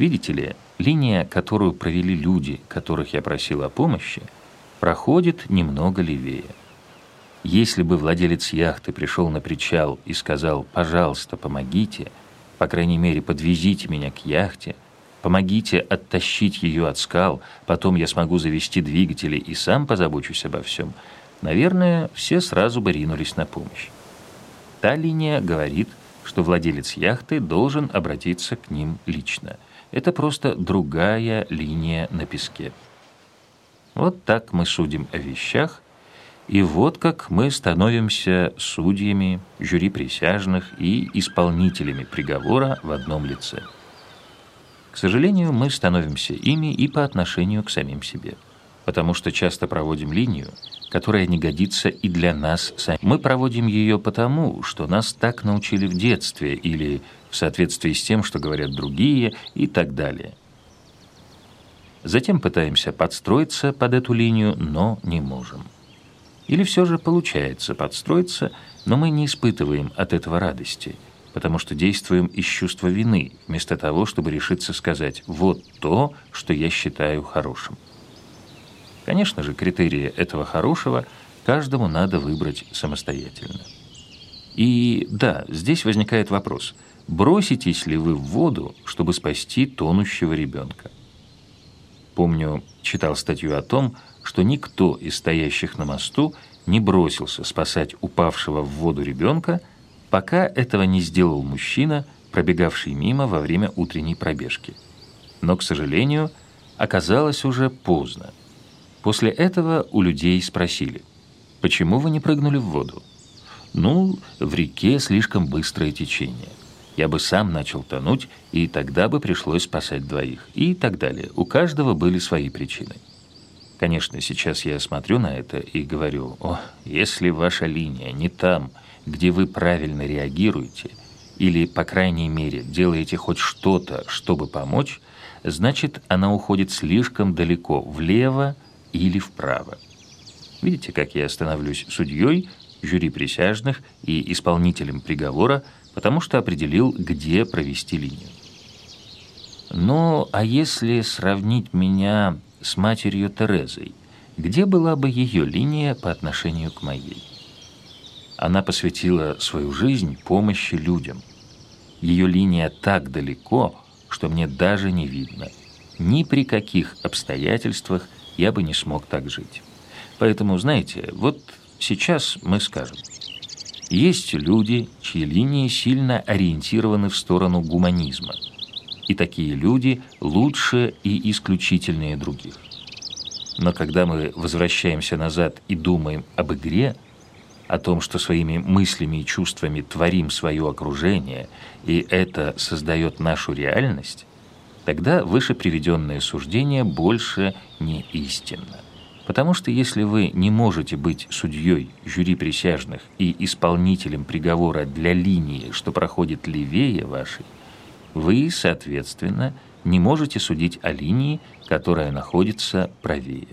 Видите ли, линия, которую провели люди, которых я просил о помощи, проходит немного левее. Если бы владелец яхты пришел на причал и сказал «пожалуйста, помогите», по крайней мере, подвезите меня к яхте, помогите оттащить ее от скал, потом я смогу завести двигатели и сам позабочусь обо всем, наверное, все сразу бы ринулись на помощь. Та линия говорит, что владелец яхты должен обратиться к ним лично. Это просто другая линия на песке. Вот так мы судим о вещах, и вот как мы становимся судьями, жюри присяжных и исполнителями приговора в одном лице. К сожалению, мы становимся ими и по отношению к самим себе, потому что часто проводим линию, которая не годится и для нас самих. Мы проводим ее потому, что нас так научили в детстве или в соответствии с тем, что говорят другие и так далее. Затем пытаемся подстроиться под эту линию, но не можем. Или все же получается подстроиться, но мы не испытываем от этого радости, потому что действуем из чувства вины, вместо того, чтобы решиться сказать «вот то, что я считаю хорошим». Конечно же, критерии этого хорошего каждому надо выбрать самостоятельно. И да, здесь возникает вопрос, броситесь ли вы в воду, чтобы спасти тонущего ребенка? Помню, читал статью о том, что никто из стоящих на мосту не бросился спасать упавшего в воду ребенка, пока этого не сделал мужчина, пробегавший мимо во время утренней пробежки. Но, к сожалению, оказалось уже поздно. После этого у людей спросили, почему вы не прыгнули в воду? Ну, в реке слишком быстрое течение. Я бы сам начал тонуть, и тогда бы пришлось спасать двоих. И так далее. У каждого были свои причины. Конечно, сейчас я смотрю на это и говорю, о, если ваша линия не там, где вы правильно реагируете, или, по крайней мере, делаете хоть что-то, чтобы помочь, значит, она уходит слишком далеко влево или вправо. Видите, как я становлюсь судьей, жюри присяжных и исполнителем приговора, потому что определил, где провести линию. Ну, а если сравнить меня с матерью Терезой, где была бы ее линия по отношению к моей? Она посвятила свою жизнь помощи людям. Ее линия так далеко, что мне даже не видно. Ни при каких обстоятельствах я бы не смог так жить. Поэтому, знаете, вот сейчас мы скажем. Есть люди, чьи линии сильно ориентированы в сторону гуманизма – и такие люди лучше и исключительнее других. Но когда мы возвращаемся назад и думаем об игре, о том, что своими мыслями и чувствами творим свое окружение, и это создает нашу реальность, тогда выше приведенное суждение больше не истинно. Потому что если вы не можете быть судьей, жюри присяжных и исполнителем приговора для линии, что проходит левее вашей, вы, соответственно, не можете судить о линии, которая находится правее.